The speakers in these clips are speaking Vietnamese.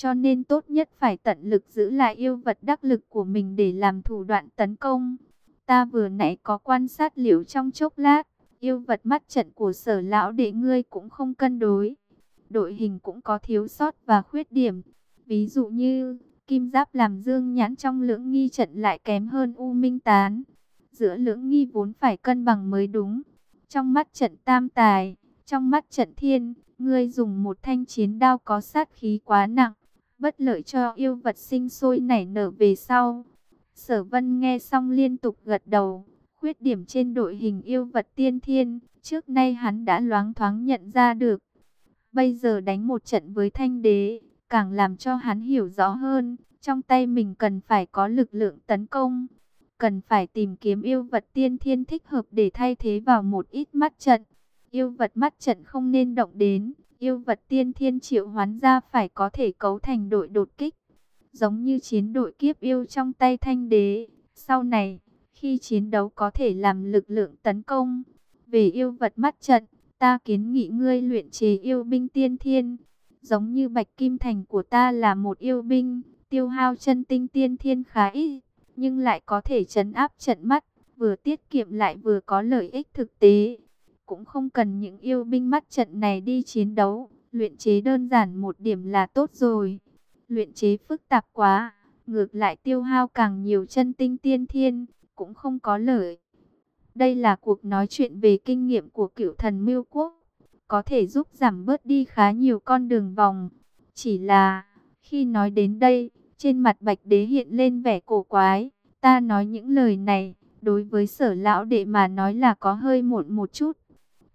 cho nên tốt nhất phải tận lực giữ lại yêu vật đắc lực của mình để làm thủ đoạn tấn công. Ta vừa nãy có quan sát liễu trong chốc lát, yêu vật mắt trận của sở lão đệ ngươi cũng không cân đối. Đội hình cũng có thiếu sót và khuyết điểm. Ví dụ như, kim giáp làm dương nhãn trong lưỡng nghi trận lại kém hơn u minh tán. Giữa lưỡng nghi vốn phải cân bằng mới đúng. Trong mắt trận tam tài, trong mắt trận thiên, ngươi dùng một thanh chiến đao có sát khí quá nặng, bất lợi cho yêu vật sinh sôi nảy nở về sau. Sở vân nghe xong liên tục gật đầu, khuyết điểm trên đội hình yêu vật tiên thiên, trước nay hắn đã loáng thoáng nhận ra được. Bây giờ đánh một trận với thanh đế, càng làm cho hắn hiểu rõ hơn, trong tay mình cần phải có lực lượng tấn công, cần phải tìm kiếm yêu vật tiên thiên thích hợp để thay thế vào một ít mắt trận. Yêu vật mắt trận không nên động đến, yêu vật tiên thiên triệu hoán ra phải có thể cấu thành đội đột kích, giống như chiến đội kiếp yêu trong tay thanh đế. Sau này, khi chiến đấu có thể làm lực lượng tấn công, về yêu vật mắt trận, ta kiến nghị ngươi luyện chế yêu binh tiên thiên, giống như Bạch Kim Thành của ta là một yêu binh, tiêu hao chân tinh tiên thiên khá ít, nhưng lại có thể chấn áp trận mắt, vừa tiết kiệm lại vừa có lợi ích thực tế. Cũng không cần những yêu binh mắt trận này đi chiến đấu, luyện chế đơn giản một điểm là tốt rồi. Luyện chế phức tạp quá, ngược lại tiêu hao càng nhiều chân tinh tiên thiên, cũng không có lợi. Đây là cuộc nói chuyện về kinh nghiệm của cựu thần Miêu Quốc, có thể giúp giảm bớt đi khá nhiều con đường vòng. Chỉ là, khi nói đến đây, trên mặt bạch đế hiện lên vẻ cổ quái. Ta nói những lời này, đối với sở lão đệ mà nói là có hơi muộn một chút.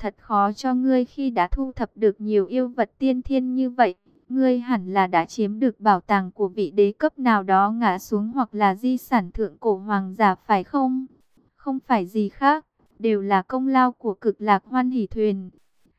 Thật khó cho ngươi khi đã thu thập được nhiều yêu vật tiên thiên như vậy. Ngươi hẳn là đã chiếm được bảo tàng của vị đế cấp nào đó ngã xuống hoặc là di sản thượng cổ hoàng giả phải không? Không phải gì khác, đều là công lao của cực lạc hoan hỷ thuyền.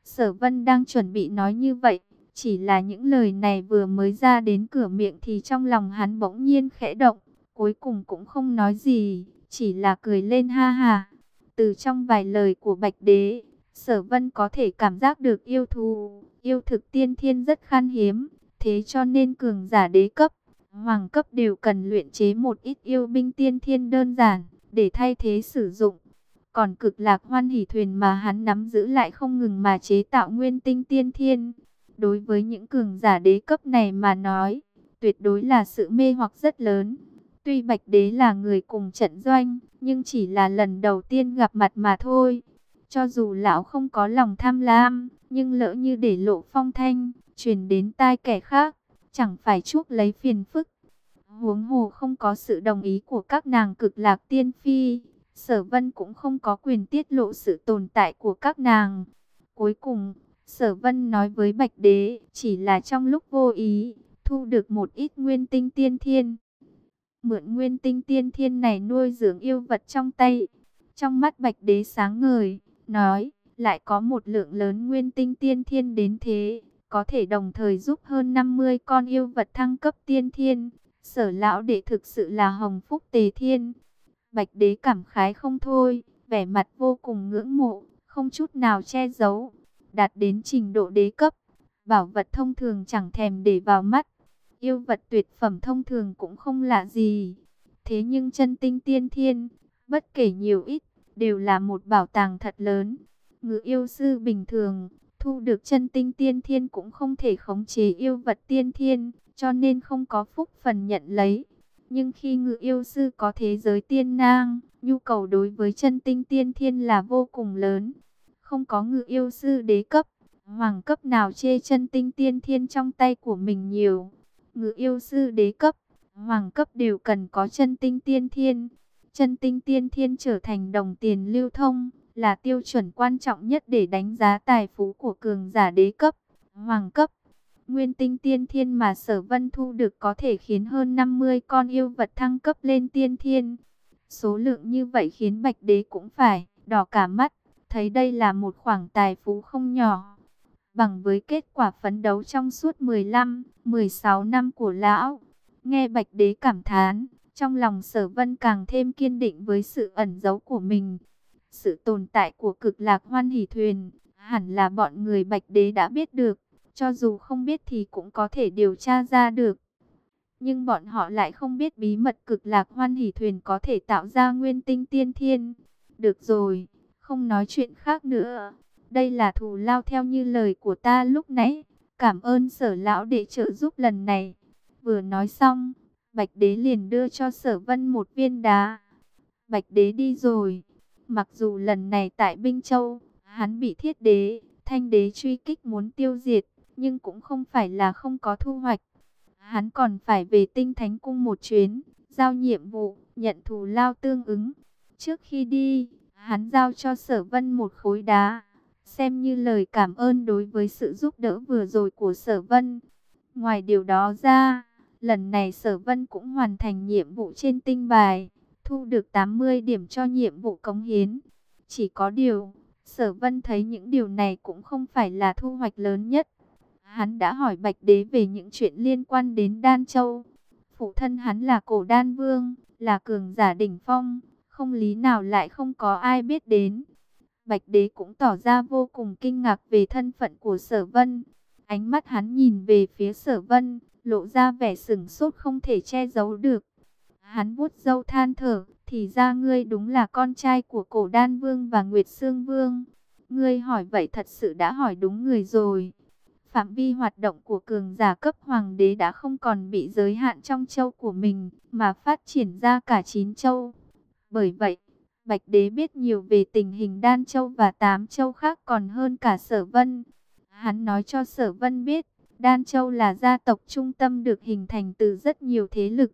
Sở vân đang chuẩn bị nói như vậy, chỉ là những lời này vừa mới ra đến cửa miệng thì trong lòng hắn bỗng nhiên khẽ động, cuối cùng cũng không nói gì, chỉ là cười lên ha ha. Từ trong vài lời của Bạch Đế, Sở Vân có thể cảm giác được yêu thù, yêu thực tiên thiên rất khan hiếm, thế cho nên cường giả đế cấp, hoàng cấp đều cần luyện chế một ít yêu binh tiên thiên đơn giản để thay thế sử dụng. Còn cực lạc hoan hỷ thuyền mà hắn nắm giữ lại không ngừng mà chế tạo nguyên tinh tiên thiên. Đối với những cường giả đế cấp này mà nói, tuyệt đối là sự mê hoặc rất lớn. Tuy Bạch Đế là người cùng trận doanh, nhưng chỉ là lần đầu tiên gặp mặt mà thôi. Cho dù lão không có lòng tham lam, nhưng lỡ như để lộ phong thanh, truyền đến tai kẻ khác, chẳng phải chuốc lấy phiền phức. Huống hồ không có sự đồng ý của các nàng cực lạc tiên phi, sở vân cũng không có quyền tiết lộ sự tồn tại của các nàng. Cuối cùng, sở vân nói với Bạch Đế, chỉ là trong lúc vô ý, thu được một ít nguyên tinh tiên thiên. Mượn nguyên tinh tiên thiên này nuôi dưỡng yêu vật trong tay. Trong mắt Bạch Đế sáng ngời, nói, lại có một lượng lớn nguyên tinh tiên thiên đến thế, có thể đồng thời giúp hơn 50 con yêu vật thăng cấp tiên thiên. Sở lão đệ thực sự là hồng phúc tề thiên. Bạch đế cảm khái không thôi, vẻ mặt vô cùng ngưỡng mộ, không chút nào che giấu, đạt đến trình độ đế cấp. Bảo vật thông thường chẳng thèm để vào mắt, yêu vật tuyệt phẩm thông thường cũng không lạ gì. Thế nhưng chân tinh tiên thiên, bất kể nhiều ít, đều là một bảo tàng thật lớn. Ngự yêu sư bình thường, thu được chân tinh tiên thiên cũng không thể khống chế yêu vật tiên thiên, cho nên không có phúc phần nhận lấy. Nhưng khi ngự yêu sư có thế giới tiên nang, nhu cầu đối với chân tinh tiên thiên là vô cùng lớn. Không có ngự yêu sư đế cấp, hoàng cấp nào chê chân tinh tiên thiên trong tay của mình nhiều. Ngự yêu sư đế cấp, hoàng cấp đều cần có chân tinh tiên thiên. Chân tinh tiên thiên trở thành đồng tiền lưu thông, là tiêu chuẩn quan trọng nhất để đánh giá tài phú của cường giả đế cấp, hoàng cấp. Nguyên tinh tiên thiên mà sở vân thu được có thể khiến hơn 50 con yêu vật thăng cấp lên tiên thiên. Số lượng như vậy khiến bạch đế cũng phải đỏ cả mắt, thấy đây là một khoản tài phú không nhỏ. Bằng với kết quả phấn đấu trong suốt 15, 16 năm của lão, nghe bạch đế cảm thán, trong lòng sở vân càng thêm kiên định với sự ẩn giấu của mình. Sự tồn tại của cực lạc hoan hỷ thuyền, hẳn là bọn người bạch đế đã biết được cho dù không biết thì cũng có thể điều tra ra được. Nhưng bọn họ lại không biết bí mật cực lạc hoan hỷ thuyền có thể tạo ra nguyên tinh tiên thiên. Được rồi, không nói chuyện khác nữa. Đây là thù lao theo như lời của ta lúc nãy. Cảm ơn sở lão để trợ giúp lần này. Vừa nói xong, Bạch Đế liền đưa cho sở vân một viên đá. Bạch Đế đi rồi. Mặc dù lần này tại Binh Châu, hắn bị thiết đế, thanh đế truy kích muốn tiêu diệt, nhưng cũng không phải là không có thu hoạch. Hắn còn phải về tinh thánh cung một chuyến, giao nhiệm vụ, nhận thù lao tương ứng. Trước khi đi, hắn giao cho sở vân một khối đá, xem như lời cảm ơn đối với sự giúp đỡ vừa rồi của sở vân. Ngoài điều đó ra, lần này sở vân cũng hoàn thành nhiệm vụ trên tinh bài, thu được 80 điểm cho nhiệm vụ cống hiến. Chỉ có điều, sở vân thấy những điều này cũng không phải là thu hoạch lớn nhất. Hắn đã hỏi Bạch Đế về những chuyện liên quan đến Đan Châu. Phụ thân hắn là cổ đan vương, là cường giả đỉnh phong, không lý nào lại không có ai biết đến. Bạch Đế cũng tỏ ra vô cùng kinh ngạc về thân phận của Sở Vân. Ánh mắt hắn nhìn về phía Sở Vân, lộ ra vẻ sừng sốt không thể che giấu được. Hắn vuốt râu than thở, thì ra ngươi đúng là con trai của Cổ Đan Vương và Nguyệt Sương Vương. Ngươi hỏi vậy thật sự đã hỏi đúng người rồi. Phạm vi hoạt động của cường giả cấp hoàng đế đã không còn bị giới hạn trong châu của mình, mà phát triển ra cả chín châu. Bởi vậy, Bạch Đế biết nhiều về tình hình Đan Châu và tám châu khác còn hơn cả Sở Vân. Hắn nói cho Sở Vân biết, Đan Châu là gia tộc trung tâm được hình thành từ rất nhiều thế lực.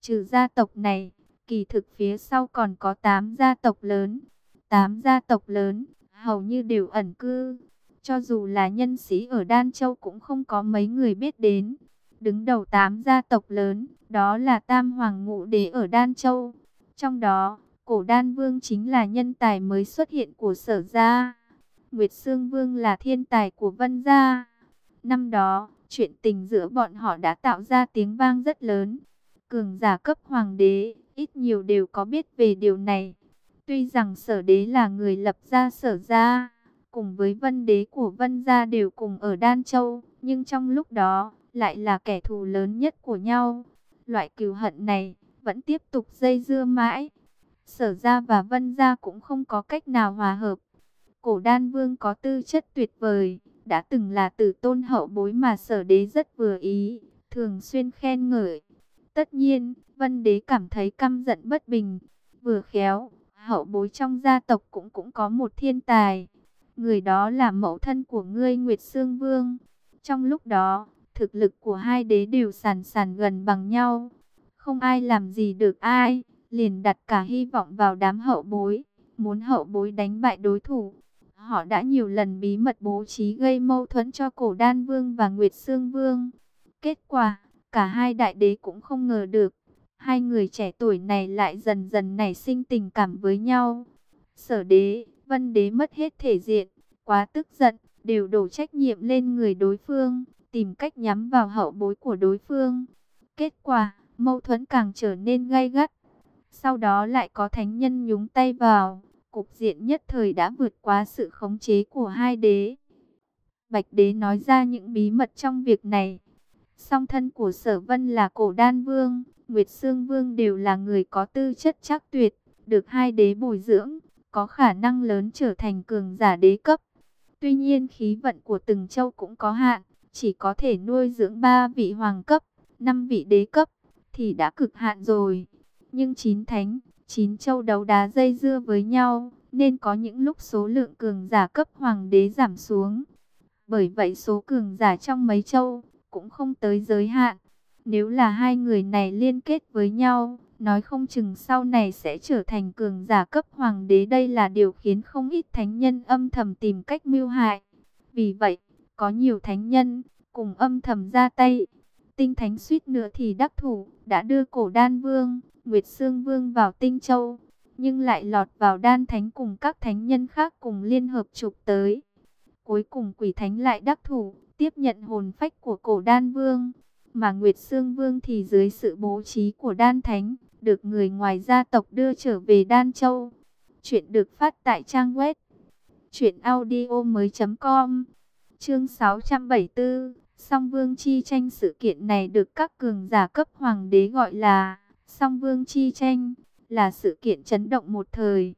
Trừ gia tộc này, kỳ thực phía sau còn có 8 gia tộc lớn. 8 gia tộc lớn, hầu như đều ẩn cư. Cho dù là nhân sĩ ở Đan Châu cũng không có mấy người biết đến. Đứng đầu 8 gia tộc lớn, đó là Tam Hoàng Ngũ Đế ở Đan Châu. Trong đó, cổ Đan Vương chính là nhân tài mới xuất hiện của sở gia. Nguyệt Sương Vương là thiên tài của Vân Gia. Năm đó, chuyện tình giữa bọn họ đã tạo ra tiếng vang rất lớn. Cường giả cấp hoàng đế, ít nhiều đều có biết về điều này. Tuy rằng sở đế là người lập ra sở gia, cùng với vân đế của vân gia đều cùng ở Đan Châu, nhưng trong lúc đó, lại là kẻ thù lớn nhất của nhau. Loại cừu hận này, vẫn tiếp tục dây dưa mãi. Sở gia và vân gia cũng không có cách nào hòa hợp. Cổ đan vương có tư chất tuyệt vời, đã từng là tử tôn hậu bối mà sở đế rất vừa ý, thường xuyên khen ngợi. Tất nhiên, vân đế cảm thấy căm giận bất bình, vừa khéo, hậu bối trong gia tộc cũng cũng có một thiên tài. Người đó là mẫu thân của ngươi Nguyệt Sương Vương. Trong lúc đó, thực lực của hai đế đều sàn sàn gần bằng nhau. Không ai làm gì được ai, liền đặt cả hy vọng vào đám hậu bối, muốn hậu bối đánh bại đối thủ. Họ đã nhiều lần bí mật bố trí gây mâu thuẫn cho cổ đan vương và Nguyệt Sương Vương. Kết quả, cả hai đại đế cũng không ngờ được. Hai người trẻ tuổi này lại dần dần nảy sinh tình cảm với nhau. Sở đế, vân đế mất hết thể diện, quá tức giận, đều đổ trách nhiệm lên người đối phương, tìm cách nhắm vào hậu bối của đối phương. Kết quả, mâu thuẫn càng trở nên gay gắt. Sau đó lại có thánh nhân nhúng tay vào, cục diện nhất thời đã vượt qua sự khống chế của hai đế. Bạch đế nói ra những bí mật trong việc này. Song thân của sở vân là cổ đan vương, Nguyệt Sương Vương đều là người có tư chất chắc tuyệt, được hai đế bồi dưỡng, có khả năng lớn trở thành cường giả đế cấp. Tuy nhiên khí vận của từng châu cũng có hạn, chỉ có thể nuôi dưỡng ba vị hoàng cấp, năm vị đế cấp, thì đã cực hạn rồi. Nhưng chín thánh, chín châu đấu đá dây dưa với nhau, nên có những lúc số lượng cường giả cấp hoàng đế giảm xuống. Bởi vậy số cường giả trong mấy châu cũng không tới giới hạn. Nếu là hai người này liên kết với nhau, nói không chừng sau này sẽ trở thành cường giả cấp hoàng đế. Đây là điều khiến không ít thánh nhân âm thầm tìm cách mưu hại. Vì vậy, có nhiều thánh nhân cùng âm thầm ra tay. Tinh thánh suýt nữa thì đắc thủ, đã đưa cổ đan vương, Nguyệt Sương Vương vào Tinh Châu, nhưng lại lọt vào đan thánh cùng các thánh nhân khác cùng liên hợp chụp tới. Cuối cùng quỷ thánh lại đắc thủ, tiếp nhận hồn phách của cổ đan vương, mà Nguyệt Sương Vương thì dưới sự bố trí của đan thánh, được người ngoài gia tộc đưa trở về Đan Châu. Chuyện được phát tại trang web truyệnaudio mới .com Chương 674 Song Vương Chi tranh sự kiện này được các cường giả cấp hoàng đế gọi là Song Vương Chi tranh, là sự kiện chấn động một thời.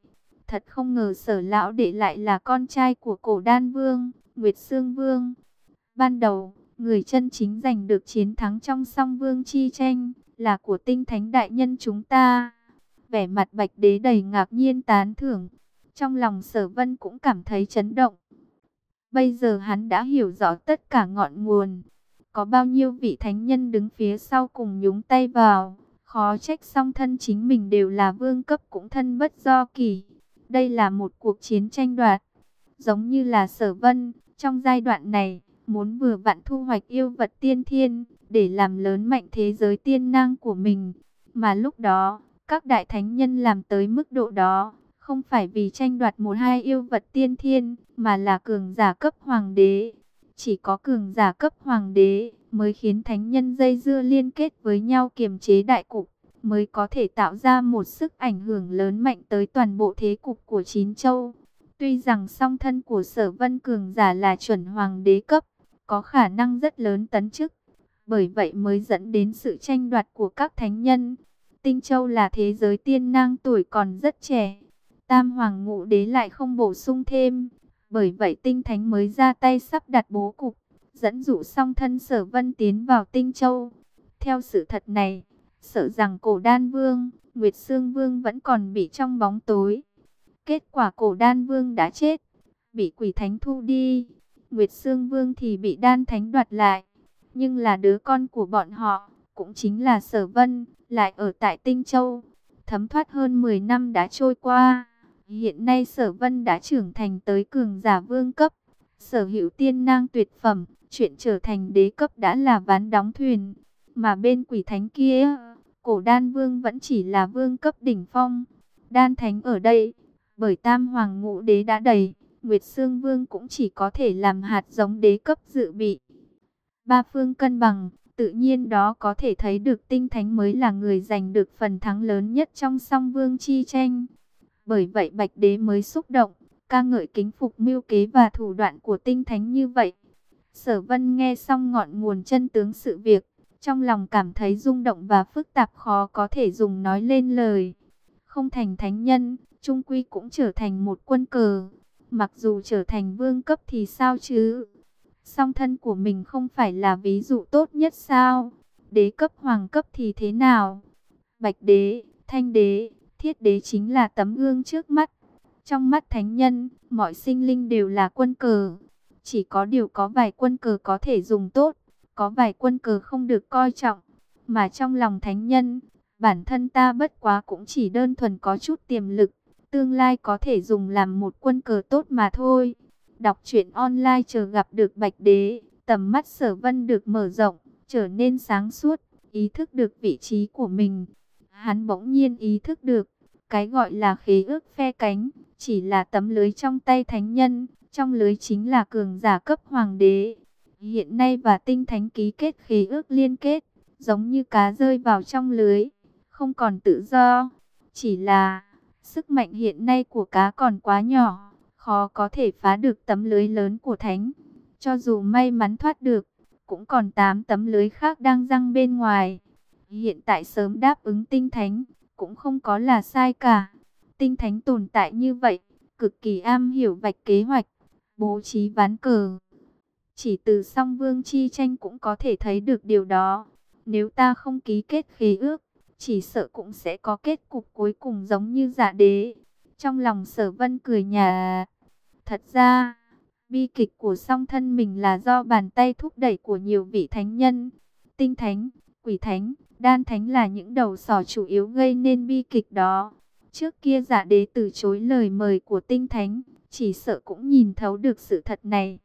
Thật không ngờ sở lão đệ lại là con trai của cổ đan vương, Nguyệt Sương Vương. Ban đầu, người chân chính giành được chiến thắng trong song vương chi tranh, là của tinh thánh đại nhân chúng ta. Vẻ mặt bạch đế đầy ngạc nhiên tán thưởng. Trong lòng sở vân cũng cảm thấy chấn động. Bây giờ hắn đã hiểu rõ tất cả ngọn nguồn. Có bao nhiêu vị thánh nhân đứng phía sau cùng nhúng tay vào. Khó trách song thân chính mình đều là vương cấp cũng thân bất do kỳ. Đây là một cuộc chiến tranh đoạt. Giống như là sở vân, trong giai đoạn này, muốn vừa vặn thu hoạch yêu vật tiên thiên, để làm lớn mạnh thế giới tiên năng của mình. Mà lúc đó, các đại thánh nhân làm tới mức độ đó, không phải vì tranh đoạt một hai yêu vật tiên thiên, mà là cường giả cấp hoàng đế. Chỉ có cường giả cấp hoàng đế mới khiến thánh nhân dây dưa liên kết với nhau kiềm chế đại cục, mới có thể tạo ra một sức ảnh hưởng lớn mạnh tới toàn bộ thế cục của chín châu. Tuy rằng song thân của sở vân cường giả là chuẩn hoàng đế cấp, có khả năng rất lớn tấn chức, bởi vậy mới dẫn đến sự tranh đoạt của các thánh nhân. Tinh Châu là thế giới tiên năng tuổi còn rất trẻ, Tam Hoàng Ngũ Đế lại không bổ sung thêm, bởi vậy Tinh Thánh mới ra tay sắp đặt bố cục, dẫn dụ song thân sở vân tiến vào Tinh Châu. Theo sự thật này, sợ rằng cổ đan vương, Nguyệt Sương Vương vẫn còn bị trong bóng tối. Kết quả cổ đan vương đã chết, bị quỷ thánh thu đi. Nguyệt Sương Vương thì bị đan thánh đoạt lại. Nhưng là đứa con của bọn họ, cũng chính là sở vân, lại ở tại Tinh Châu. Thấm thoát hơn 10 năm đã trôi qua. Hiện nay sở vân đã trưởng thành tới cường giả vương cấp. Sở hữu tiên nang tuyệt phẩm, chuyện trở thành đế cấp đã là ván đóng thuyền. Mà bên quỷ thánh kia, cổ đan vương vẫn chỉ là vương cấp đỉnh phong. Đan thánh ở đây, bởi tam hoàng ngũ đế đã đầy, Nguyệt Sương Vương cũng chỉ có thể làm hạt giống đế cấp dự bị. Ba phương cân bằng, tự nhiên đó có thể thấy được tinh thánh mới là người giành được phần thắng lớn nhất trong song vương chi tranh. Bởi vậy Bạch Đế mới xúc động, ca ngợi kính phục mưu kế và thủ đoạn của tinh thánh như vậy. Sở Vân nghe xong ngọn nguồn chân tướng sự việc, trong lòng cảm thấy rung động và phức tạp khó có thể dùng nói lên lời. Không thành thánh nhân, trung quy cũng trở thành một quân cờ. Mặc dù trở thành vương cấp thì sao chứ? Song thân của mình không phải là ví dụ tốt nhất sao? Đế cấp hoàng cấp thì thế nào? Bạch đế, thanh đế, thiết đế chính là tấm gương trước mắt. Trong mắt thánh nhân, mọi sinh linh đều là quân cờ. Chỉ có điều có vài quân cờ có thể dùng tốt, có vài quân cờ không được coi trọng. Mà trong lòng thánh nhân, bản thân ta bất quá cũng chỉ đơn thuần có chút tiềm lực. Tương lai có thể dùng làm một quân cờ tốt mà thôi. Đọc truyện online chờ gặp được Bạch Đế, tầm mắt sở vân được mở rộng, trở nên sáng suốt, ý thức được vị trí của mình. Hắn bỗng nhiên ý thức được, cái gọi là khế ước phe cánh, chỉ là tấm lưới trong tay thánh nhân, trong lưới chính là cường giả cấp hoàng đế. Hiện nay và tinh thánh ký kết khế ước liên kết, giống như cá rơi vào trong lưới, không còn tự do. Chỉ là, sức mạnh hiện nay của cá còn quá nhỏ, khó có thể phá được tấm lưới lớn của thánh. Cho dù may mắn thoát được, cũng còn 8 tấm lưới khác đang răng bên ngoài. Hiện tại sớm đáp ứng tinh thánh, cũng không có là sai cả. Tinh thánh tồn tại như vậy, cực kỳ am hiểu vạch kế hoạch, bố trí ván cờ. Chỉ từ song vương chi tranh cũng có thể thấy được điều đó. Nếu ta không ký kết khế ước, chỉ sợ cũng sẽ có kết cục cuối cùng giống như giả đế. Trong lòng sở vân cười nhà. Thật ra, bi kịch của song thân mình là do bàn tay thúc đẩy của nhiều vị thánh nhân. Tinh thánh, quỷ thánh, đan thánh là những đầu sỏ chủ yếu gây nên bi kịch đó. Trước kia giả đế từ chối lời mời của tinh thánh, chỉ sợ cũng nhìn thấu được sự thật này.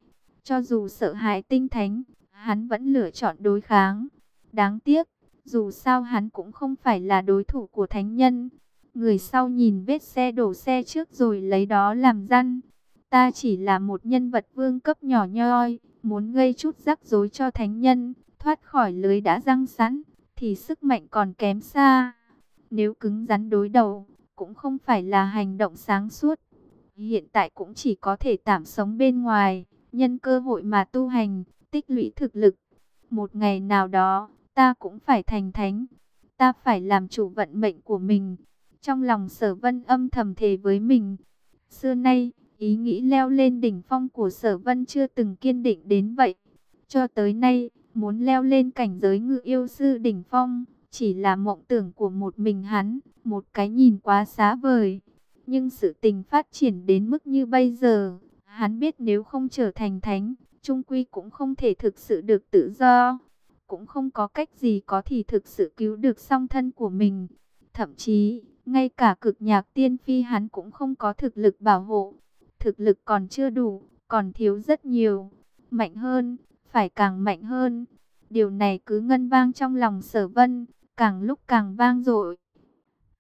Cho dù sợ hãi tinh thánh, hắn vẫn lựa chọn đối kháng. Đáng tiếc, dù sao hắn cũng không phải là đối thủ của thánh nhân. Người sau nhìn vết xe đổ xe trước rồi lấy đó làm răn. Ta chỉ là một nhân vật vương cấp nhỏ nhoi, muốn gây chút rắc rối cho thánh nhân, thoát khỏi lưới đã răng sẵn, thì sức mạnh còn kém xa. Nếu cứng rắn đối đầu, cũng không phải là hành động sáng suốt. Hiện tại cũng chỉ có thể tạm sống bên ngoài, nhân cơ hội mà tu hành, tích lũy thực lực. Một ngày nào đó, ta cũng phải thành thánh, ta phải làm chủ vận mệnh của mình. Trong lòng sở vân âm thầm thề với mình, xưa nay, ý nghĩ leo lên đỉnh phong của sở vân chưa từng kiên định đến vậy. Cho tới nay, muốn leo lên cảnh giới ngự yêu sư đỉnh phong, chỉ là mộng tưởng của một mình hắn, một cái nhìn quá xá vời. Nhưng sự tình phát triển đến mức như bây giờ, hắn biết nếu không trở thành thánh, trung quy cũng không thể thực sự được tự do. Cũng không có cách gì có thì thực sự cứu được song thân của mình. Thậm chí, ngay cả cực nhạc tiên phi hắn cũng không có thực lực bảo hộ. Thực lực còn chưa đủ, còn thiếu rất nhiều. Mạnh hơn, phải càng mạnh hơn. Điều này cứ ngân vang trong lòng sở vân, càng lúc càng vang dội.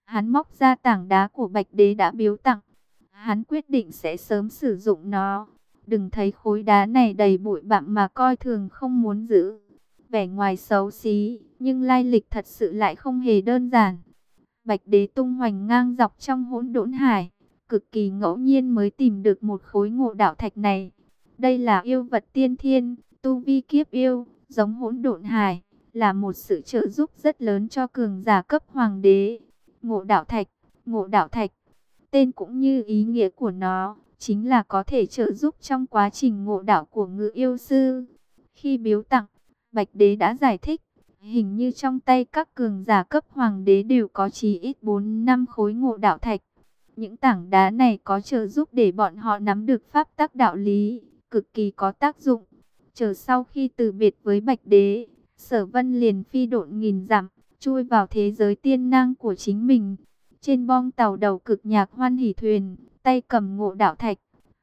Hắn móc ra tảng đá của Bạch Đế đã biếu tặng. Hắn quyết định sẽ sớm sử dụng nó. Đừng thấy khối đá này đầy bụi bặm mà coi thường không muốn giữ. Vẻ ngoài xấu xí, nhưng lai lịch thật sự lại không hề đơn giản. Bạch Đế tung hoành ngang dọc trong hỗn độn hải, cực kỳ ngẫu nhiên mới tìm được một khối ngộ đạo thạch này. Đây là yêu vật tiên thiên, tu vi kiếp yêu, giống hỗn độn hải, là một sự trợ giúp rất lớn cho cường giả cấp hoàng đế. Ngộ đạo thạch, ngộ đạo thạch, tên cũng như ý nghĩa của nó, chính là có thể trợ giúp trong quá trình ngộ đạo của ngự yêu sư. Khi biếu tặng, Bạch Đế đã giải thích, hình như trong tay các cường giả cấp hoàng đế đều có chí ít 4 năm khối ngộ đạo thạch. Những tảng đá này có trợ giúp để bọn họ nắm được pháp tắc đạo lý, cực kỳ có tác dụng. Chờ sau khi từ biệt với Bạch Đế, Sở Vân liền phi độn nghìn dặm, chui vào thế giới tiên năng của chính mình. Trên bong tàu đầu cực nhạc hoan hỷ thuyền, tay cầm ngộ đạo thạch,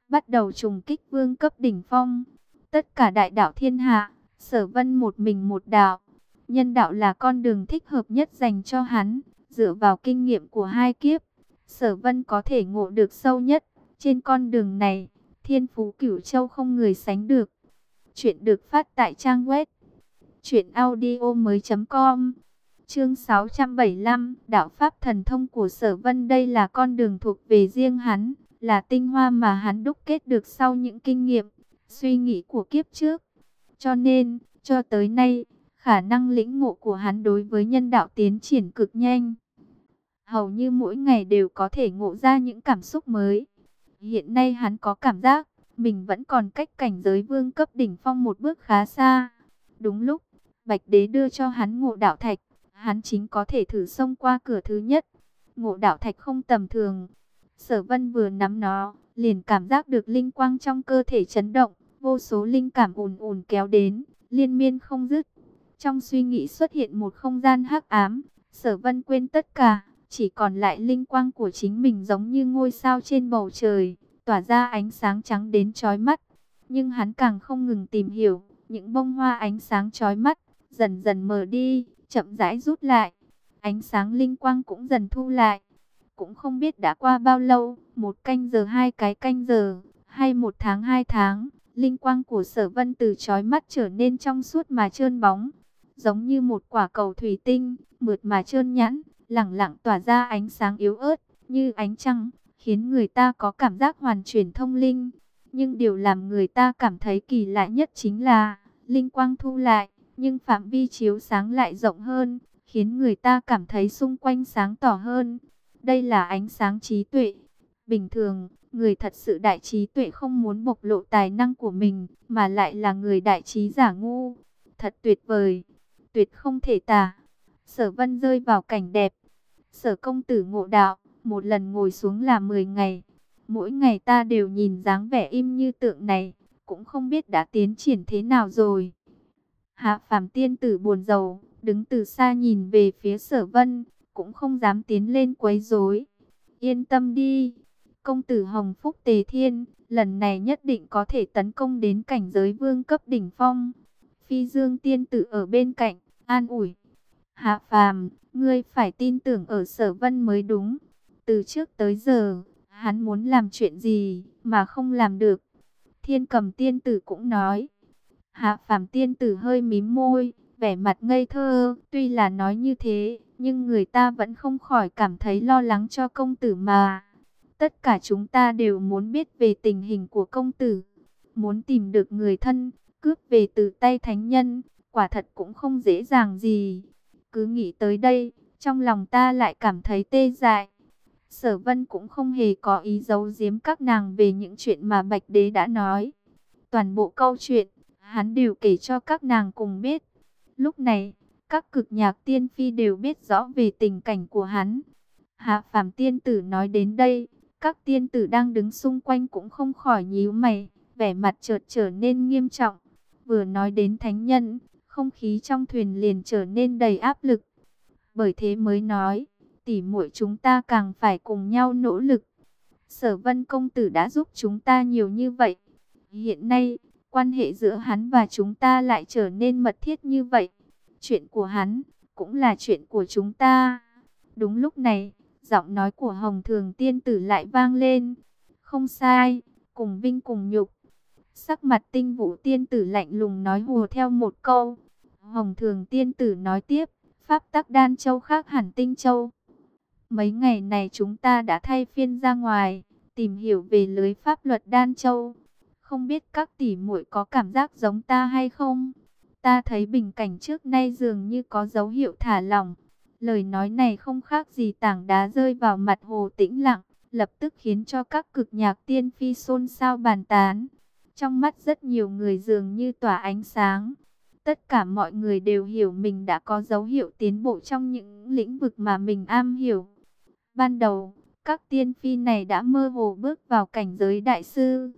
bắt đầu trùng kích vương cấp đỉnh phong. Tất cả đại đạo thiên hạ, Sở Vân một mình một đạo. Nhân đạo là con đường thích hợp nhất dành cho hắn, dựa vào kinh nghiệm của hai kiếp, Sở Vân có thể ngộ được sâu nhất. Trên con đường này, thiên phú cửu châu không người sánh được. Chuyện được phát tại trang web truyệnaudiomoi.com. Chương 675, đạo pháp thần thông của Sở Vân đây là con đường thuộc về riêng hắn, là tinh hoa mà hắn đúc kết được sau những kinh nghiệm, suy nghĩ của kiếp trước. Cho nên, cho tới nay, khả năng lĩnh ngộ của hắn đối với nhân đạo tiến triển cực nhanh. Hầu như mỗi ngày đều có thể ngộ ra những cảm xúc mới. Hiện nay hắn có cảm giác, mình vẫn còn cách cảnh giới vương cấp đỉnh phong một bước khá xa. Đúng lúc, Bạch Đế đưa cho hắn ngộ đạo thạch, hắn chính có thể thử xông qua cửa thứ nhất. Ngộ đạo thạch không tầm thường. Sở Vân vừa nắm nó, liền cảm giác được linh quang trong cơ thể chấn động, vô số linh cảm ùn ùn kéo đến, liên miên không dứt. Trong suy nghĩ xuất hiện một không gian hắc ám, Sở Vân quên tất cả, chỉ còn lại linh quang của chính mình giống như ngôi sao trên bầu trời, tỏa ra ánh sáng trắng đến chói mắt. Nhưng hắn càng không ngừng tìm hiểu, những bông hoa ánh sáng chói mắt dần dần mờ đi, chậm rãi rút lại. Ánh sáng linh quang cũng dần thu lại. Cũng không biết đã qua bao lâu, một canh giờ hai cái canh giờ, hay một tháng hai tháng, linh quang của sở vân từ chói mắt trở nên trong suốt mà trơn bóng. Giống như một quả cầu thủy tinh, mượt mà trơn nhẵn, lẳng lặng tỏa ra ánh sáng yếu ớt, như ánh trăng, khiến người ta có cảm giác hoàn chuyển thông linh. Nhưng điều làm người ta cảm thấy kỳ lạ nhất chính là, linh quang thu lại, nhưng phạm vi chiếu sáng lại rộng hơn, khiến người ta cảm thấy xung quanh sáng tỏ hơn. Đây là ánh sáng trí tuệ. Bình thường, người thật sự đại trí tuệ không muốn bộc lộ tài năng của mình, mà lại là người đại trí giả ngu. Thật tuyệt vời, tuyệt không thể tả. Sở vân rơi vào cảnh đẹp. Sở công tử ngộ đạo, một lần ngồi xuống là 10 ngày. Mỗi ngày ta đều nhìn dáng vẻ im như tượng này, cũng không biết đã tiến triển thế nào rồi. Hạ phàm tiên tử buồn rầu, đứng từ xa nhìn về phía sở vân, cũng không dám tiến lên quấy rối. Yên tâm đi, công tử Hồng Phúc Tề Thiên, lần này nhất định có thể tấn công đến cảnh giới vương cấp đỉnh phong. Phi Dương tiên tử ở bên cạnh, an ủi. Hạ phàm, ngươi phải tin tưởng ở sở vân mới đúng. Từ trước tới giờ, hắn muốn làm chuyện gì mà không làm được. Thiên cầm tiên tử cũng nói, Hạ phàm tiên tử hơi mím môi, vẻ mặt ngây thơ, tuy là nói như thế, nhưng người ta vẫn không khỏi cảm thấy lo lắng cho công tử mà. Tất cả chúng ta đều muốn biết về tình hình của công tử. Muốn tìm được người thân, cướp về từ tay thánh nhân, quả thật cũng không dễ dàng gì. Cứ nghĩ tới đây, trong lòng ta lại cảm thấy tê dại. Sở vân cũng không hề có ý giấu giếm các nàng về những chuyện mà Bạch Đế đã nói. Toàn bộ câu chuyện, hắn đều kể cho các nàng cùng biết. Lúc này, các cực nhạc tiên phi đều biết rõ về tình cảnh của hắn. Hạ phàm tiên tử nói đến đây, các tiên tử đang đứng xung quanh cũng không khỏi nhíu mày, vẻ mặt chợt trở nên nghiêm trọng. Vừa nói đến thánh nhân, không khí trong thuyền liền trở nên đầy áp lực. Bởi thế mới nói, tỉ muội chúng ta càng phải cùng nhau nỗ lực. Sở vân công tử đã giúp chúng ta nhiều như vậy. Hiện nay, quan hệ giữa hắn và chúng ta lại trở nên mật thiết như vậy. Chuyện của hắn, cũng là chuyện của chúng ta. Đúng lúc này, giọng nói của Hồng Thường Tiên Tử lại vang lên. Không sai, cùng vinh cùng nhục. Sắc mặt tinh vũ tiên tử lạnh lùng nói hùa theo một câu. Hồng Thường Tiên Tử nói tiếp, Pháp tắc đan châu khác hẳn tinh châu. Mấy ngày này chúng ta đã thay phiên ra ngoài, tìm hiểu về lưới pháp luật đan châu. Không biết các tỷ muội có cảm giác giống ta hay không? Ta thấy bình cảnh trước nay dường như có dấu hiệu thả lỏng. Lời nói này không khác gì tảng đá rơi vào mặt hồ tĩnh lặng, lập tức khiến cho các cực nhạc tiên phi xôn xao bàn tán. Trong mắt rất nhiều người dường như tỏa ánh sáng. Tất cả mọi người đều hiểu mình đã có dấu hiệu tiến bộ trong những lĩnh vực mà mình am hiểu. Ban đầu, các tiên phi này đã mơ hồ bước vào cảnh giới đại sư.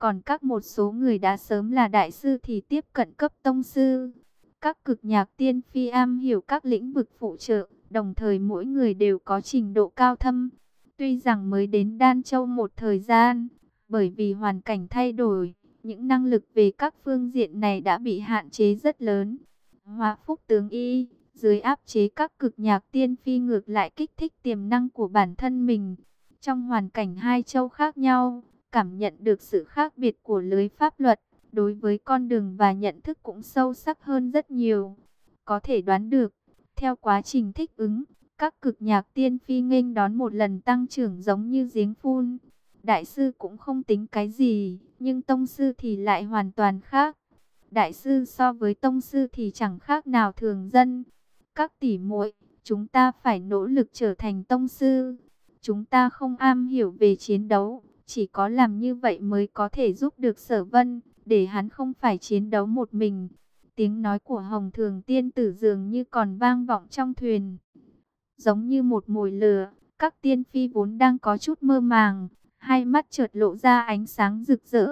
Còn các một số người đã sớm là đại sư thì tiếp cận cấp tông sư. Các cực nhạc tiên phi am hiểu các lĩnh vực phụ trợ, đồng thời mỗi người đều có trình độ cao thâm. Tuy rằng mới đến Đan Châu một thời gian, bởi vì hoàn cảnh thay đổi, những năng lực về các phương diện này đã bị hạn chế rất lớn. hoa phúc tướng y, dưới áp chế các cực nhạc tiên phi ngược lại kích thích tiềm năng của bản thân mình. Trong hoàn cảnh hai châu khác nhau, cảm nhận được sự khác biệt của lưới pháp luật, đối với con đường và nhận thức cũng sâu sắc hơn rất nhiều. Có thể đoán được, theo quá trình thích ứng, các cực nhạc tiên phi nghênh đón một lần tăng trưởng giống như giếng phun. Đại sư cũng không tính cái gì, nhưng tông sư thì lại hoàn toàn khác. Đại sư so với tông sư thì chẳng khác nào thường dân. Các tỷ muội, chúng ta phải nỗ lực trở thành tông sư. Chúng ta không am hiểu về chiến đấu, chỉ có làm như vậy mới có thể giúp được sở vân, để hắn không phải chiến đấu một mình. Tiếng nói của Hồng Thường Tiên Tử dường như còn vang vọng trong thuyền. Giống như một mồi lửa, các tiên phi vốn đang có chút mơ màng, hai mắt chợt lộ ra ánh sáng rực rỡ.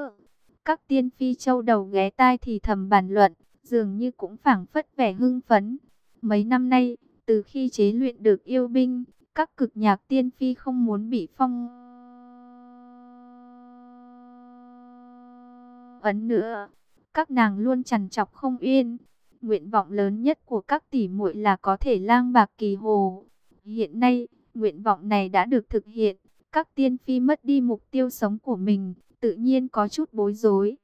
Các tiên phi châu đầu ghé tai thì thầm bàn luận, dường như cũng phảng phất vẻ hưng phấn. Mấy năm nay, từ khi chế luyện được yêu binh, các cực nhạc tiên phi không muốn bị phong ấn nữa. Các nàng luôn trằn trọc không yên. Nguyện vọng lớn nhất của các tỷ muội là có thể lang bạc kỳ hồ. Hiện nay, nguyện vọng này đã được thực hiện. Các tiên phi mất đi mục tiêu sống của mình, tự nhiên có chút bối rối.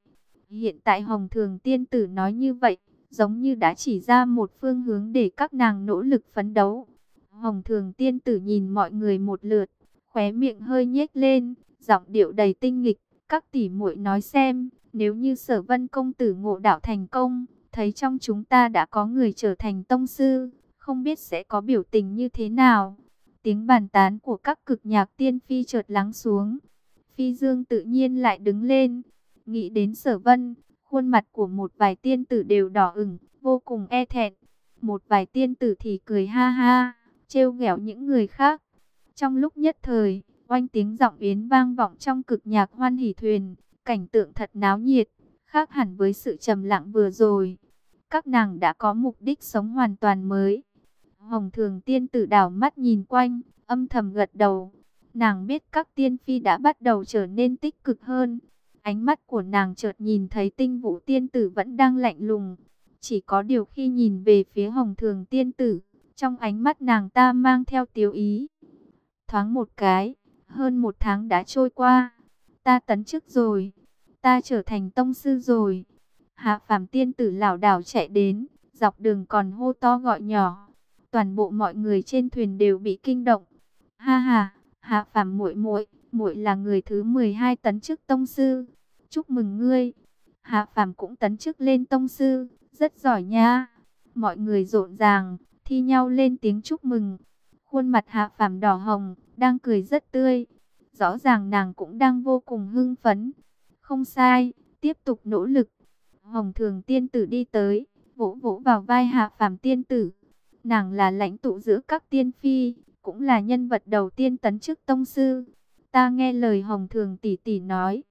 Hiện tại Hồng Thường Tiên Tử nói như vậy, giống như đã chỉ ra một phương hướng để các nàng nỗ lực phấn đấu. Hồng Thường Tiên Tử nhìn mọi người một lượt, khóe miệng hơi nhếch lên, giọng điệu đầy tinh nghịch. Các tỷ muội nói xem, nếu như sở vân công tử ngộ đạo thành công, thấy trong chúng ta đã có người trở thành tông sư, không biết sẽ có biểu tình như thế nào. Tiếng bàn tán của các cực nhạc tiên phi chợt lắng xuống. Phi Dương tự nhiên lại đứng lên, nghĩ đến sở vân, khuôn mặt của một vài tiên tử đều đỏ ửng, vô cùng e thẹn. Một vài tiên tử thì cười ha ha, trêu ghẹo những người khác. Trong lúc nhất thời, oanh tiếng giọng yến vang vọng trong cực nhạc hoan hỉ thuyền, cảnh tượng thật náo nhiệt, khác hẳn với sự trầm lặng vừa rồi. Các nàng đã có mục đích sống hoàn toàn mới. Hồng Thường Tiên tử đảo mắt nhìn quanh, âm thầm gật đầu. Nàng biết các tiên phi đã bắt đầu trở nên tích cực hơn. Ánh mắt của nàng chợt nhìn thấy tinh vũ tiên tử vẫn đang lạnh lùng. Chỉ có điều khi nhìn về phía Hồng Thường Tiên tử, trong ánh mắt nàng ta mang theo tiếu ý. Thoáng một cái, hơn một tháng đã trôi qua. Ta tấn chức rồi. Ta trở thành tông sư rồi. Hạ phàm tiên tử lảo đảo chạy đến, dọc đường còn hô to gọi nhỏ. Toàn bộ mọi người trên thuyền đều bị kinh động. Ha ha, hạ phàm muội muội, muội là người thứ 12 tấn chức tông sư. Chúc mừng ngươi, Hạ Phàm cũng tấn chức lên tông sư, rất giỏi nha. Mọi người rộn ràng, thi nhau lên tiếng chúc mừng. Khuôn mặt Hạ Phàm đỏ hồng, đang cười rất tươi. Rõ ràng nàng cũng đang vô cùng hưng phấn. Không sai, tiếp tục nỗ lực. Hồng Thường tiên tử đi tới, vỗ vỗ vào vai Hạ Phàm tiên tử. Nàng là lãnh tụ giữa các tiên phi, cũng là nhân vật đầu tiên tấn chức tông sư. Ta nghe lời Hồng Thường tỷ tỷ nói.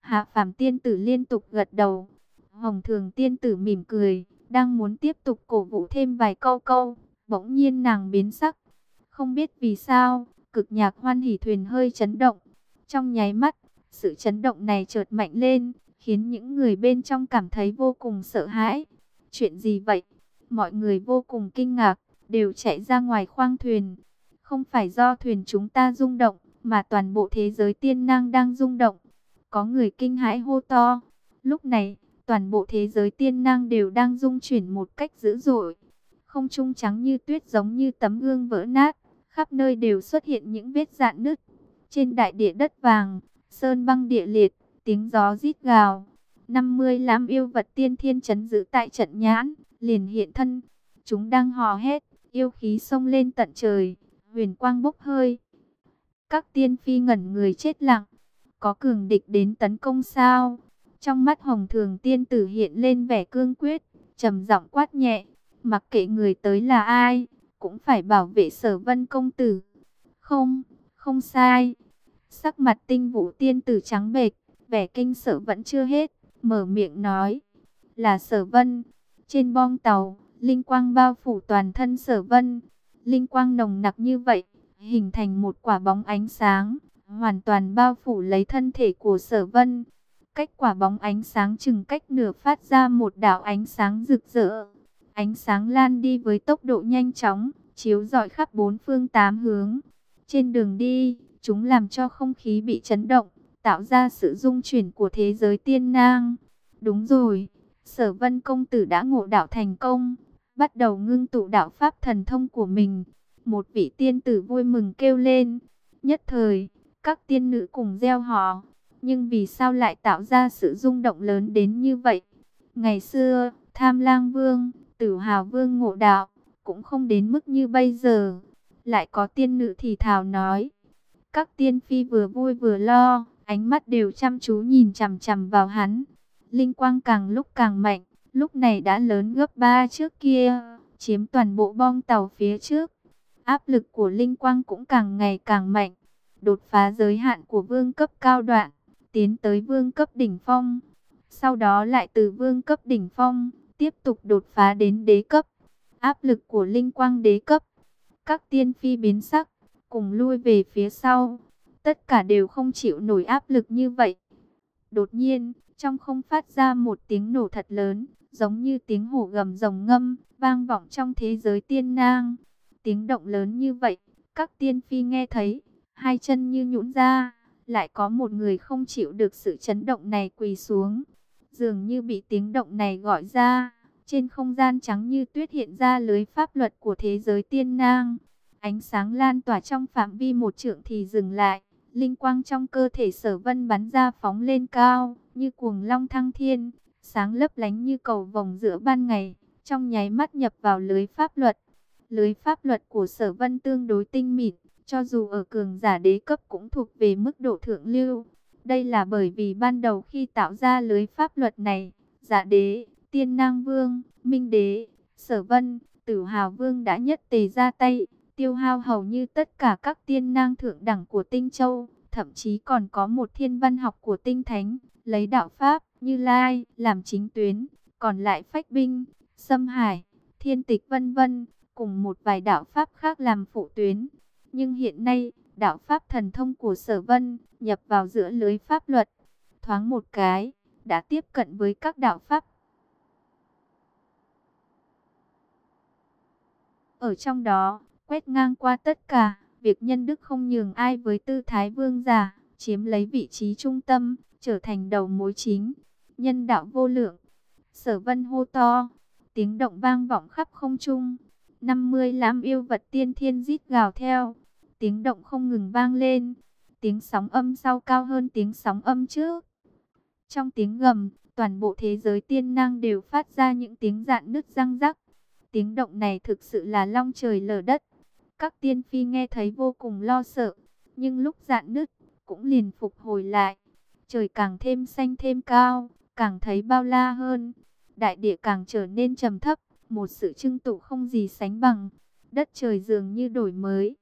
Hạ Phàm tiên tử liên tục gật đầu. Hồng Thường tiên tử mỉm cười, đang muốn tiếp tục cổ vũ thêm vài câu câu, bỗng nhiên nàng biến sắc. Không biết vì sao, cực nhạc hoan hỉ thuyền hơi chấn động. Trong nháy mắt, sự chấn động này chợt mạnh lên, khiến những người bên trong cảm thấy vô cùng sợ hãi. Chuyện gì vậy? Mọi người vô cùng kinh ngạc, đều chạy ra ngoài khoang thuyền. Không phải do thuyền chúng ta rung động, mà toàn bộ thế giới tiên năng đang rung động. Có người kinh hãi hô to. Lúc này, toàn bộ thế giới tiên năng đều đang rung chuyển một cách dữ dội. Không trung trắng như tuyết giống như tấm gương vỡ nát, khắp nơi đều xuất hiện những vết dạn nứt. Trên đại địa đất vàng, sơn băng địa liệt, tiếng gió rít gào. 50 lam yêu vật tiên thiên chấn giữ tại trận nhãn, liền hiện thân. Chúng đang hò hét, yêu khí sông lên tận trời, huyền quang bốc hơi. Các tiên phi ngẩn người chết lặng, có cường địch đến tấn công sao? Trong mắt hồng thường tiên tử hiện lên vẻ cương quyết, trầm giọng quát nhẹ, mặc kệ người tới là ai, cũng phải bảo vệ sở vân công tử. Không, không sai. Sắc mặt tinh vũ tiên tử trắng bệch, vẻ kinh sợ vẫn chưa hết, mở miệng nói, là sở vân. Trên bong tàu, linh quang bao phủ toàn thân sở vân, linh quang nồng nặc như vậy, hình thành một quả bóng ánh sáng, hoàn toàn bao phủ lấy thân thể của sở vân. Cách quả bóng ánh sáng chừng cách nửa phát ra một đạo ánh sáng rực rỡ. Ánh sáng lan đi với tốc độ nhanh chóng, chiếu rọi khắp bốn phương tám hướng. Trên đường đi, chúng làm cho không khí bị chấn động, tạo ra sự rung chuyển của thế giới tiên nang. Đúng rồi, sở vân công tử đã ngộ đạo thành công, bắt đầu ngưng tụ đạo pháp thần thông của mình. Một vị tiên tử vui mừng kêu lên, nhất thời, các tiên nữ cùng gieo hò. Nhưng vì sao lại tạo ra sự rung động lớn đến như vậy? Ngày xưa, Tham Lang Vương, Tử Hào Vương ngộ đạo, cũng không đến mức như bây giờ. Lại có tiên nữ thì thào nói. Các tiên phi vừa vui vừa lo, ánh mắt đều chăm chú nhìn chằm chằm vào hắn. Linh quang càng lúc càng mạnh, lúc này đã lớn gấp ba trước kia, chiếm toàn bộ bong tàu phía trước. Áp lực của linh quang cũng càng ngày càng mạnh, đột phá giới hạn của vương cấp cao đoạn tiến tới vương cấp đỉnh phong. Sau đó lại từ vương cấp đỉnh phong, tiếp tục đột phá đến đế cấp. Áp lực của linh quang đế cấp. Các tiên phi biến sắc, cùng lui về phía sau. Tất cả đều không chịu nổi áp lực như vậy. Đột nhiên, trong không phát ra một tiếng nổ thật lớn, giống như tiếng hổ gầm rồng ngâm, vang vọng trong thế giới tiên nang. Tiếng động lớn như vậy, các tiên phi nghe thấy, hai chân như nhũn ra, lại có một người không chịu được sự chấn động này quỳ xuống. Dường như bị tiếng động này gọi ra, trên không gian trắng như tuyết hiện ra lưới pháp luật của thế giới tiên nang. Ánh sáng lan tỏa trong phạm vi một trượng thì dừng lại. Linh quang trong cơ thể sở vân bắn ra phóng lên cao, như cuồng long thăng thiên, sáng lấp lánh như cầu vòng giữa ban ngày, trong nháy mắt nhập vào lưới pháp luật. Lưới pháp luật của sở vân tương đối tinh mịn, cho dù ở cường giả đế cấp cũng thuộc về mức độ thượng lưu. Đây là bởi vì ban đầu khi tạo ra lưới pháp luật này, giả đế, tiên năng vương, minh đế, sở vân, tử hào vương đã nhất tề ra tay, tiêu hao hầu như tất cả các tiên năng thượng đẳng của tinh châu, thậm chí còn có một thiên văn học của tinh thánh, lấy đạo pháp như lai làm chính tuyến, còn lại phách binh, xâm hải, thiên tịch vân vân, cùng một vài đạo pháp khác làm phụ tuyến. Nhưng hiện nay, đạo pháp thần thông của sở vân nhập vào giữa lưới pháp luật. Thoáng một cái, đã tiếp cận với các đạo pháp. Ở trong đó, quét ngang qua tất cả, việc nhân đức không nhường ai với tư thái vương giả, chiếm lấy vị trí trung tâm, trở thành đầu mối chính. Nhân đạo vô lượng, sở vân hô to, tiếng động vang vọng khắp không trung. 50 lãm yêu vật tiên thiên rít gào theo, Tiếng động không ngừng vang lên. Tiếng sóng âm sau cao hơn tiếng sóng âm trước. Trong tiếng gầm, toàn bộ thế giới tiên năng đều phát ra những tiếng dạn nứt răng rắc. Tiếng động này thực sự là long trời lở đất. Các tiên phi nghe thấy vô cùng lo sợ, nhưng lúc dạn nứt cũng liền phục hồi lại. Trời càng thêm xanh thêm cao, càng thấy bao la hơn. Đại địa càng trở nên trầm thấp, một sự trưng tụ không gì sánh bằng. Đất trời dường như đổi mới.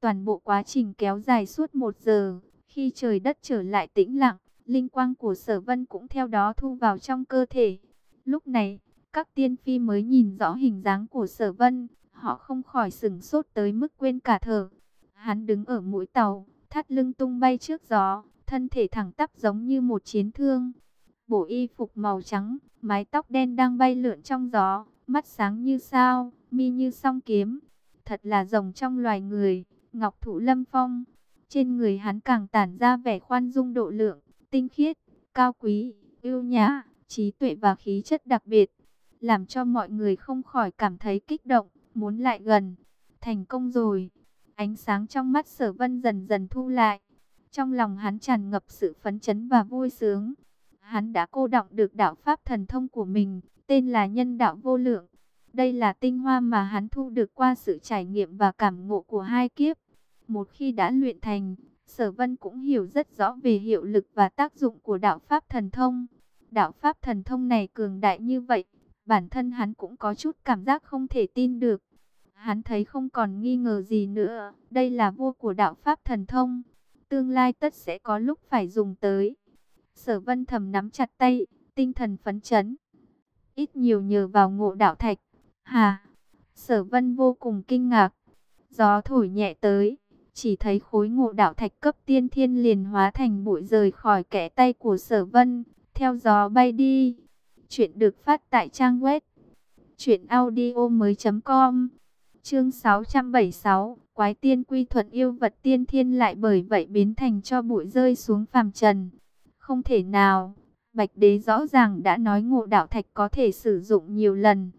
Toàn bộ quá trình kéo dài suốt một giờ, khi trời đất trở lại tĩnh lặng, linh quang của sở vân cũng theo đó thu vào trong cơ thể. Lúc này, các tiên phi mới nhìn rõ hình dáng của sở vân, họ không khỏi sừng sốt tới mức quên cả thở. Hắn đứng ở mũi tàu, thắt lưng tung bay trước gió, thân thể thẳng tắp giống như một chiến thương. Bộ y phục màu trắng, mái tóc đen đang bay lượn trong gió, mắt sáng như sao, mi như song kiếm. Thật là rồng trong loài người, ngọc thụ lâm phong. Trên người hắn càng tản ra vẻ khoan dung độ lượng, tinh khiết, cao quý, yêu nhã, trí tuệ và khí chất đặc biệt. Làm cho mọi người không khỏi cảm thấy kích động, muốn lại gần. Thành công rồi. Ánh sáng trong mắt sở vân dần dần thu lại. Trong lòng hắn tràn ngập sự phấn chấn và vui sướng. Hắn đã cô động được đạo pháp thần thông của mình, tên là nhân đạo vô lượng. Đây là tinh hoa mà hắn thu được qua sự trải nghiệm và cảm ngộ của hai kiếp. Một khi đã luyện thành, Sở Vân cũng hiểu rất rõ về hiệu lực và tác dụng của đạo pháp thần thông. Đạo pháp thần thông này cường đại như vậy, bản thân hắn cũng có chút cảm giác không thể tin được. Hắn thấy không còn nghi ngờ gì nữa, đây là vua của đạo pháp thần thông. Tương lai tất sẽ có lúc phải dùng tới. Sở vân thầm nắm chặt tay, tinh thần phấn chấn. Ít nhiều nhờ vào ngộ đạo thạch. Hà, sở vân vô cùng kinh ngạc. Gió thổi nhẹ tới, chỉ thấy khối ngộ đạo thạch cấp tiên thiên liền hóa thành bụi rời khỏi kẻ tay của sở vân, theo gió bay đi. Chuyện được phát tại trang web chuyện audio mới.com Chương 676, Quái tiên quy thuận yêu vật tiên thiên lại bởi vậy biến thành cho bụi rơi xuống phàm trần. Không thể nào, Bạch Đế rõ ràng đã nói ngộ đạo thạch có thể sử dụng nhiều lần.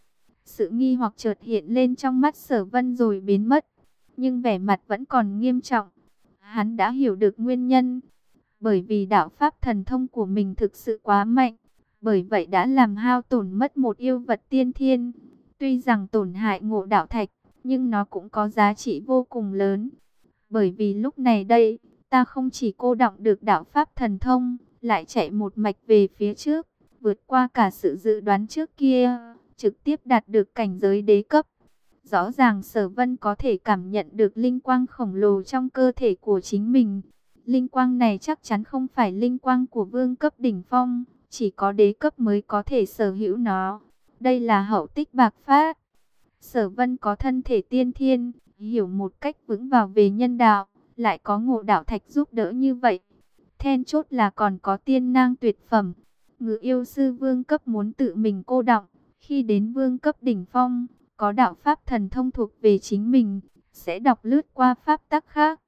Sự nghi hoặc chợt hiện lên trong mắt sở vân rồi biến mất. Nhưng vẻ mặt vẫn còn nghiêm trọng. Hắn đã hiểu được nguyên nhân. Bởi vì đạo pháp thần thông của mình thực sự quá mạnh. Bởi vậy đã làm hao tổn mất một yêu vật tiên thiên. Tuy rằng tổn hại ngộ đạo thạch nhưng nó cũng có giá trị vô cùng lớn. Bởi vì lúc này đây, ta không chỉ cô động được đạo pháp thần thông, lại chạy một mạch về phía trước, vượt qua cả sự dự đoán trước kia, trực tiếp đạt được cảnh giới đế cấp. Rõ ràng sở vân có thể cảm nhận được linh quang khổng lồ trong cơ thể của chính mình. Linh quang này chắc chắn không phải linh quang của vương cấp đỉnh phong, chỉ có đế cấp mới có thể sở hữu nó. Đây là hậu tích bạc phát. Sở vân có thân thể tiên thiên, hiểu một cách vững vào về nhân đạo, lại có ngộ đạo thạch giúp đỡ như vậy. Then chốt là còn có tiên nang tuyệt phẩm. Ngự yêu sư vương cấp muốn tự mình cô đọng, khi đến vương cấp đỉnh phong, có đạo pháp thần thông thuộc về chính mình, sẽ đọc lướt qua pháp tắc khác.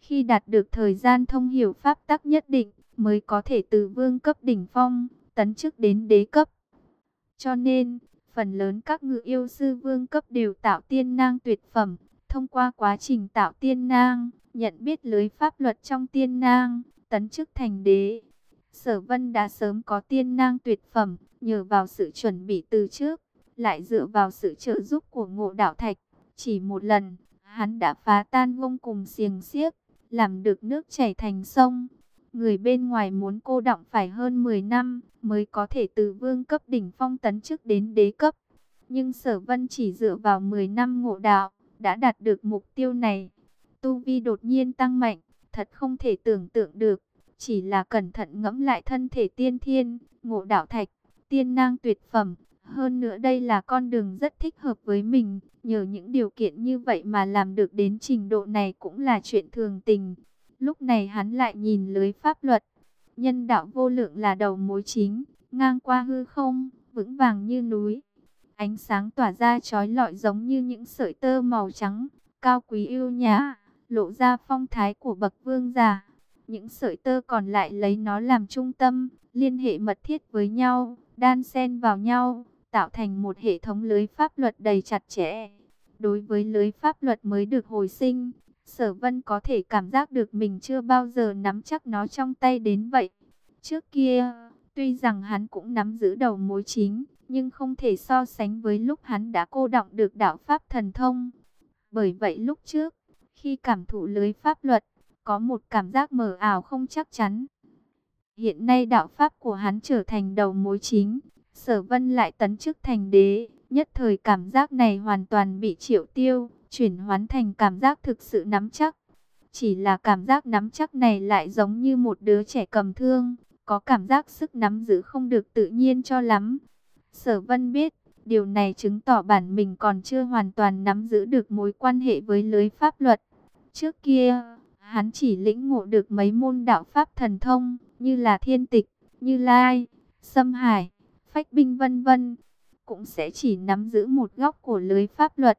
Khi đạt được thời gian thông hiểu pháp tắc nhất định, mới có thể từ vương cấp đỉnh phong, tấn chức đến đế cấp. Cho nên, Phần lớn các ngự yêu sư vương cấp đều tạo tiên nang tuyệt phẩm. Thông qua quá trình tạo tiên nang, nhận biết lưới pháp luật trong tiên nang, tấn chức thành đế. Sở vân đã sớm có tiên nang tuyệt phẩm, nhờ vào sự chuẩn bị từ trước, lại dựa vào sự trợ giúp của ngộ đạo thạch. Chỉ một lần, hắn đã phá tan vông cùng xiềng xiếc, làm được nước chảy thành sông. Người bên ngoài muốn cô động phải hơn 10 năm mới có thể từ vương cấp đỉnh phong tấn chức đến đế cấp. Nhưng sở vân chỉ dựa vào 10 năm ngộ đạo, đã đạt được mục tiêu này. Tu vi đột nhiên tăng mạnh, thật không thể tưởng tượng được. Chỉ là cẩn thận ngẫm lại thân thể tiên thiên, ngộ đạo thạch, tiên nang tuyệt phẩm. Hơn nữa đây là con đường rất thích hợp với mình. Nhờ những điều kiện như vậy mà làm được đến trình độ này cũng là chuyện thường tình. Lúc này hắn lại nhìn lưới pháp luật. Nhân đạo vô lượng là đầu mối chính, ngang qua hư không, vững vàng như núi. Ánh sáng tỏa ra trói lọi giống như những sợi tơ màu trắng, cao quý yêu nhã, lộ ra phong thái của bậc vương giả. Những sợi tơ còn lại lấy nó làm trung tâm, liên hệ mật thiết với nhau, đan xen vào nhau, tạo thành một hệ thống lưới pháp luật đầy chặt chẽ. Đối với lưới pháp luật mới được hồi sinh, Sở Vân có thể cảm giác được mình chưa bao giờ nắm chắc nó trong tay đến vậy. Trước kia, Tuy rằng hắn cũng nắm giữ đầu mối chính, nhưng không thể so sánh với lúc hắn đã cô động được đạo pháp thần thông. Bởi vậy lúc trước, khi cảm thụ lưới pháp luật, có một cảm giác mờ ảo không chắc chắn. Hiện nay đạo pháp của hắn trở thành đầu mối chính, sở vân lại tấn chức thành đế, nhất thời cảm giác này hoàn toàn bị triệu tiêu, chuyển hoán thành cảm giác thực sự nắm chắc. Chỉ là cảm giác nắm chắc này lại giống như một đứa trẻ cầm thương, có cảm giác sức nắm giữ không được tự nhiên cho lắm. Sở vân biết, điều này chứng tỏ bản mình còn chưa hoàn toàn nắm giữ được mối quan hệ với lưới pháp luật. Trước kia, hắn chỉ lĩnh ngộ được mấy môn đạo pháp thần thông, như là thiên tịch, như lai, xâm hải, phách binh vân vân, cũng sẽ chỉ nắm giữ một góc của lưới pháp luật.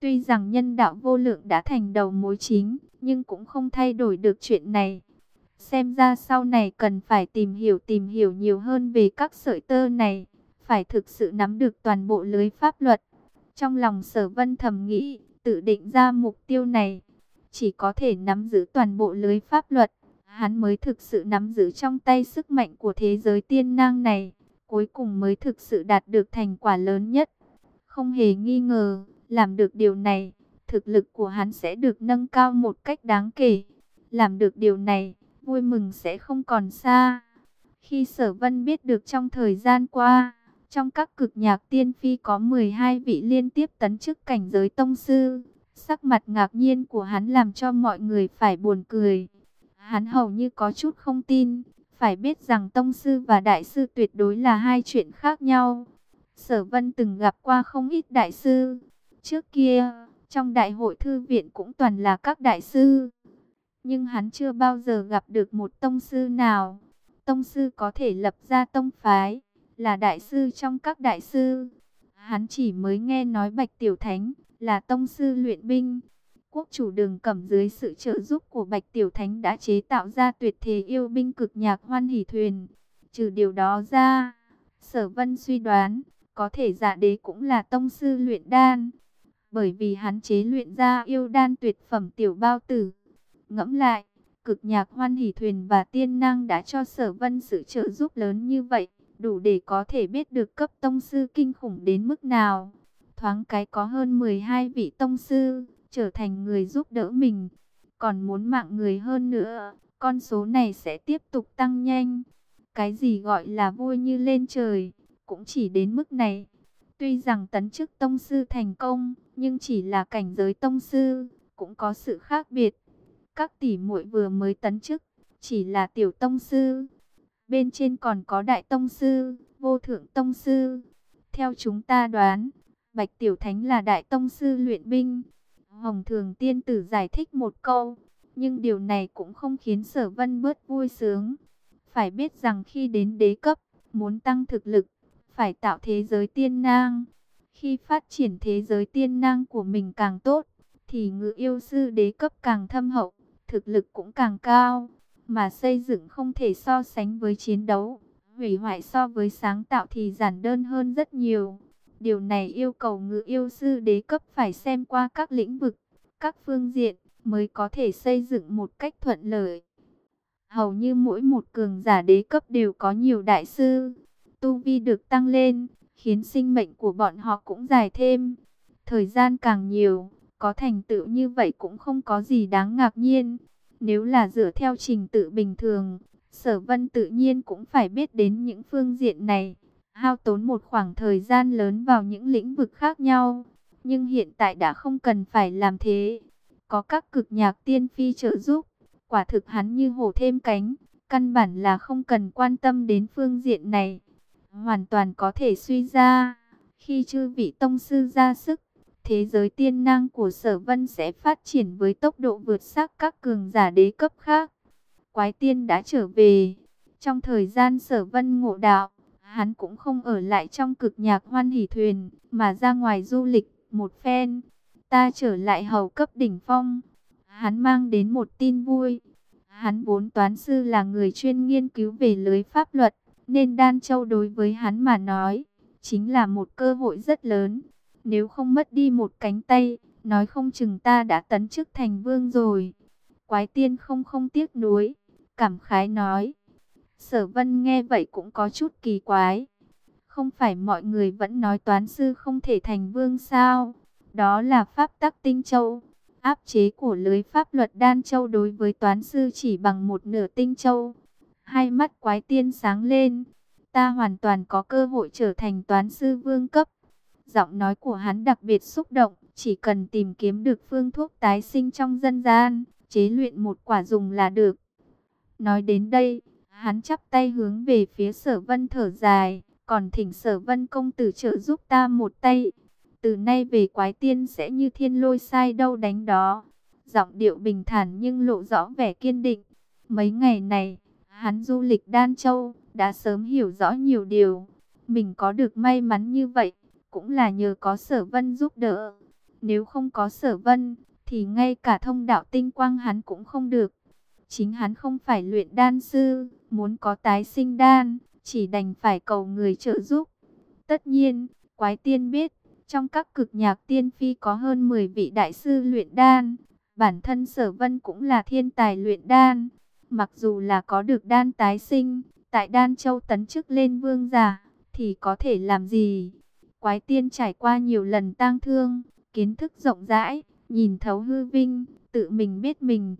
Tuy rằng nhân đạo vô lượng đã thành đầu mối chính, nhưng cũng không thay đổi được chuyện này. Xem ra sau này cần phải tìm hiểu tìm hiểu nhiều hơn về các sợi tơ này, phải thực sự nắm được toàn bộ lưới pháp luật. Trong lòng sở vân thầm nghĩ, tự định ra mục tiêu này, chỉ có thể nắm giữ toàn bộ lưới pháp luật, hắn mới thực sự nắm giữ trong tay sức mạnh của thế giới tiên nang này, cuối cùng mới thực sự đạt được thành quả lớn nhất. Không hề nghi ngờ, làm được điều này, thực lực của hắn sẽ được nâng cao một cách đáng kể. Làm được điều này, vui mừng sẽ không còn xa. Khi sở vân biết được trong thời gian qua, trong các cực nhạc tiên phi có 12 vị liên tiếp tấn chức cảnh giới tông sư, Sắc mặt ngạc nhiên của hắn làm cho mọi người phải buồn cười. Hắn hầu như có chút không tin, phải biết rằng tông sư và đại sư tuyệt đối là hai chuyện khác nhau. Sở Vân từng gặp qua không ít đại sư. Trước kia, trong đại hội thư viện cũng toàn là các đại sư. Nhưng hắn chưa bao giờ gặp được một tông sư nào. Tông sư có thể lập ra tông phái, là đại sư trong các đại sư. Hắn chỉ mới nghe nói Bạch Tiểu Thánh là tông sư luyện binh. Quốc chủ đường cẩm dưới sự trợ giúp của Bạch Tiểu Thánh đã chế tạo ra tuyệt thế yêu binh cực nhạc hoan hỷ thuyền. Trừ điều đó ra, sở vân suy đoán, có thể giả đế cũng là tông sư luyện đan. Bởi vì hắn chế luyện ra yêu đan tuyệt phẩm tiểu bao tử. Ngẫm lại, cực nhạc hoan hỷ thuyền và tiên năng đã cho sở vân sự trợ giúp lớn như vậy, đủ để có thể biết được cấp tông sư kinh khủng đến mức nào thoáng cái có hơn 12 vị tông sư, trở thành người giúp đỡ mình. Còn muốn mạng người hơn nữa, con số này sẽ tiếp tục tăng nhanh. Cái gì gọi là vui như lên trời, cũng chỉ đến mức này. Tuy rằng tấn chức tông sư thành công, nhưng chỉ là cảnh giới tông sư, cũng có sự khác biệt. Các tỷ muội vừa mới tấn chức, chỉ là tiểu tông sư. Bên trên còn có đại tông sư, vô thượng tông sư. Theo chúng ta đoán, Bạch Tiểu Thánh là đại tông sư luyện binh. Hồng Thường Tiên Tử giải thích một câu, nhưng điều này cũng không khiến Sở Vân bớt vui sướng. Phải biết rằng khi đến đế cấp, muốn tăng thực lực, phải tạo thế giới tiên nang. Khi phát triển thế giới tiên nang của mình càng tốt, thì ngự yêu sư đế cấp càng thâm hậu, thực lực cũng càng cao. Mà xây dựng không thể so sánh với chiến đấu, hủy hoại so với sáng tạo thì giản đơn hơn rất nhiều. Điều này yêu cầu ngự yêu sư đế cấp phải xem qua các lĩnh vực, các phương diện, mới có thể xây dựng một cách thuận lợi. Hầu như mỗi một cường giả đế cấp đều có nhiều đại sư. Tu vi được tăng lên, khiến sinh mệnh của bọn họ cũng dài thêm. Thời gian càng nhiều, có thành tựu như vậy cũng không có gì đáng ngạc nhiên. Nếu là dựa theo trình tự bình thường, sở vân tự nhiên cũng phải biết đến những phương diện này hao tốn một khoảng thời gian lớn vào những lĩnh vực khác nhau. Nhưng hiện tại đã không cần phải làm thế. Có các cực nhạc tiên phi trợ giúp, quả thực hắn như hổ thêm cánh, căn bản là không cần quan tâm đến phương diện này. Hoàn toàn có thể suy ra, khi chư vị tông sư ra sức, thế giới tiên năng của sở vân sẽ phát triển với tốc độ vượt sắc các cường giả đế cấp khác. Quái tiên đã trở về, trong thời gian sở vân ngộ đạo, hắn cũng không ở lại trong cực nhạc hoan hỷ thuyền, mà ra ngoài du lịch một phen. Ta trở lại hầu cấp đỉnh phong. Hắn mang đến một tin vui. Hắn vốn toán sư là người chuyên nghiên cứu về lưới pháp luật, nên Đan Châu đối với hắn mà nói, chính là một cơ hội rất lớn. Nếu không mất đi một cánh tay, nói không chừng ta đã tấn chức thành vương rồi. Quái tiên không không tiếc nuối, cảm khái nói. Sở vân nghe vậy cũng có chút kỳ quái. Không phải mọi người vẫn nói toán sư không thể thành vương sao? Đó là pháp tắc tinh châu. Áp chế của lưới pháp luật đan châu đối với toán sư chỉ bằng một nửa tinh châu. Hai mắt quái tiên sáng lên. Ta hoàn toàn có cơ hội trở thành toán sư vương cấp. Giọng nói của hắn đặc biệt xúc động. Chỉ cần tìm kiếm được phương thuốc tái sinh trong dân gian, chế luyện một quả dùng là được. Nói đến đây, hắn chắp tay hướng về phía sở vân thở dài, còn thỉnh sở vân công tử trợ giúp ta một tay. Từ nay về quái tiên sẽ như thiên lôi sai đâu đánh đó. Giọng điệu bình thản nhưng lộ rõ vẻ kiên định. Mấy ngày này, hắn du lịch Đan Châu, đã sớm hiểu rõ nhiều điều. Mình có được may mắn như vậy, cũng là nhờ có sở vân giúp đỡ. Nếu không có sở vân, thì ngay cả thông đạo tinh quang hắn cũng không được. Chính hắn không phải luyện đan sư, muốn có tái sinh đan, chỉ đành phải cầu người trợ giúp. Tất nhiên, quái tiên biết, trong các cực nhạc tiên phi có hơn 10 vị đại sư luyện đan. Bản thân sở vân cũng là thiên tài luyện đan. Mặc dù là có được đan tái sinh, tại đan châu tấn chức lên vương giả, thì có thể làm gì? Quái tiên trải qua nhiều lần tang thương, kiến thức rộng rãi, nhìn thấu hư vinh, tự mình biết mình.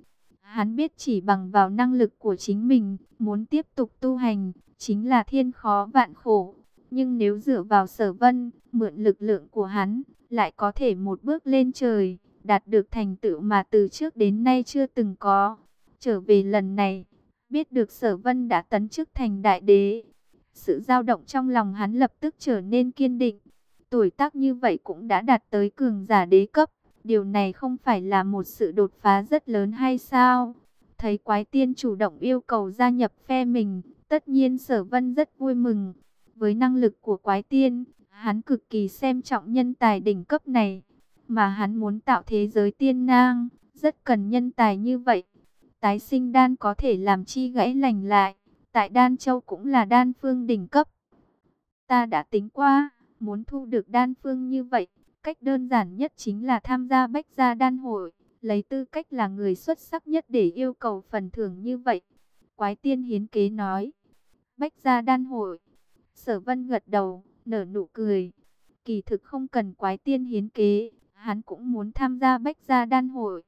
Hắn biết chỉ bằng vào năng lực của chính mình, muốn tiếp tục tu hành, chính là thiên khó vạn khổ. Nhưng nếu dựa vào sở vân, mượn lực lượng của hắn, lại có thể một bước lên trời, đạt được thành tựu mà từ trước đến nay chưa từng có. Trở về lần này, biết được sở vân đã tấn chức thành đại đế. Sự dao động trong lòng hắn lập tức trở nên kiên định. Tuổi tác như vậy cũng đã đạt tới cường giả đế cấp. Điều này không phải là một sự đột phá rất lớn hay sao? Thấy quái tiên chủ động yêu cầu gia nhập phe mình, tất nhiên sở vân rất vui mừng. Với năng lực của quái tiên, hắn cực kỳ xem trọng nhân tài đỉnh cấp này. Mà hắn muốn tạo thế giới tiên nang, rất cần nhân tài như vậy. Tái sinh đan có thể làm chi gãy lành lại. Tại đan châu cũng là đan phương đỉnh cấp. Ta đã tính qua, muốn thu được đan phương như vậy, cách đơn giản nhất chính là tham gia bách gia đan hội. Lấy tư cách là người xuất sắc nhất để yêu cầu phần thưởng như vậy. Quái tiên hiến kế nói. Bách gia đan hội. Sở vân gật đầu, nở nụ cười. Kỳ thực không cần quái tiên hiến kế, hắn cũng muốn tham gia bách gia đan hội.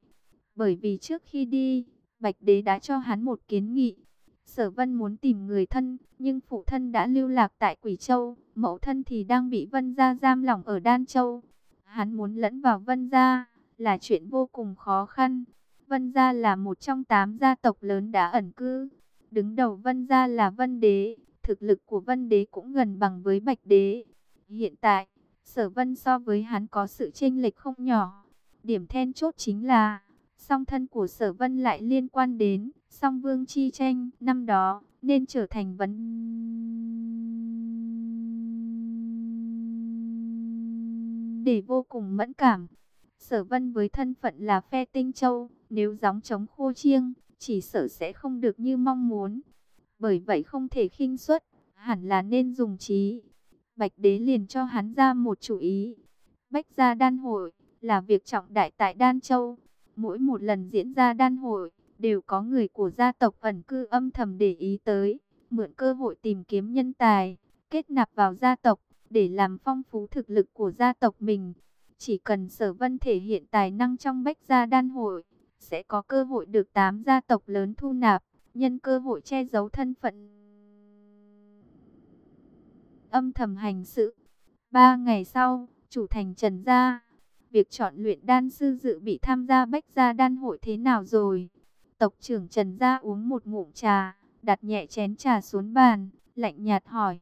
Bởi vì trước khi đi, Bạch Đế đã cho hắn một kiến nghị. Sở Vân muốn tìm người thân, nhưng phụ thân đã lưu lạc tại Quỷ Châu, mẫu thân thì đang bị Vân gia giam lỏng ở Đan Châu. Hắn muốn lẫn vào Vân gia là chuyện vô cùng khó khăn. Vân gia là một trong tám gia tộc lớn đã ẩn cư. Đứng đầu Vân gia là Vân Đế, thực lực của Vân Đế cũng gần bằng với Bạch Đế. Hiện tại, Sở Vân so với hắn có sự chênh lệch không nhỏ. Điểm then chốt chính là, song thân của Sở Vân lại liên quan đến song vương chi tranh năm đó, nên trở thành vấn đề vô cùng mẫn cảm. Sở Vân với thân phận là phe tinh châu, nếu gióng chống khô chiêng, chỉ sợ sẽ không được như mong muốn. Bởi vậy không thể khinh suất, hẳn là nên dùng trí. Bạch đế liền cho hắn ra một chủ ý. Bách gia đan hội là việc trọng đại tại Đan Châu. Mỗi một lần diễn ra đan hội, đều có người của gia tộc ẩn cư âm thầm để ý tới, mượn cơ hội tìm kiếm nhân tài, kết nạp vào gia tộc, để làm phong phú thực lực của gia tộc mình. Chỉ cần sở vân thể hiện tài năng trong bách gia đan hội, sẽ có cơ hội được tám gia tộc lớn thu nạp, nhân cơ hội che giấu thân phận. Âm thầm hành sự. Ba ngày sau, chủ thành Trần Gia. Việc chọn luyện đan sư dự bị tham gia bách gia đan hội thế nào rồi? Tộc trưởng Trần Gia uống một ngụm trà, đặt nhẹ chén trà xuống bàn, lạnh nhạt hỏi.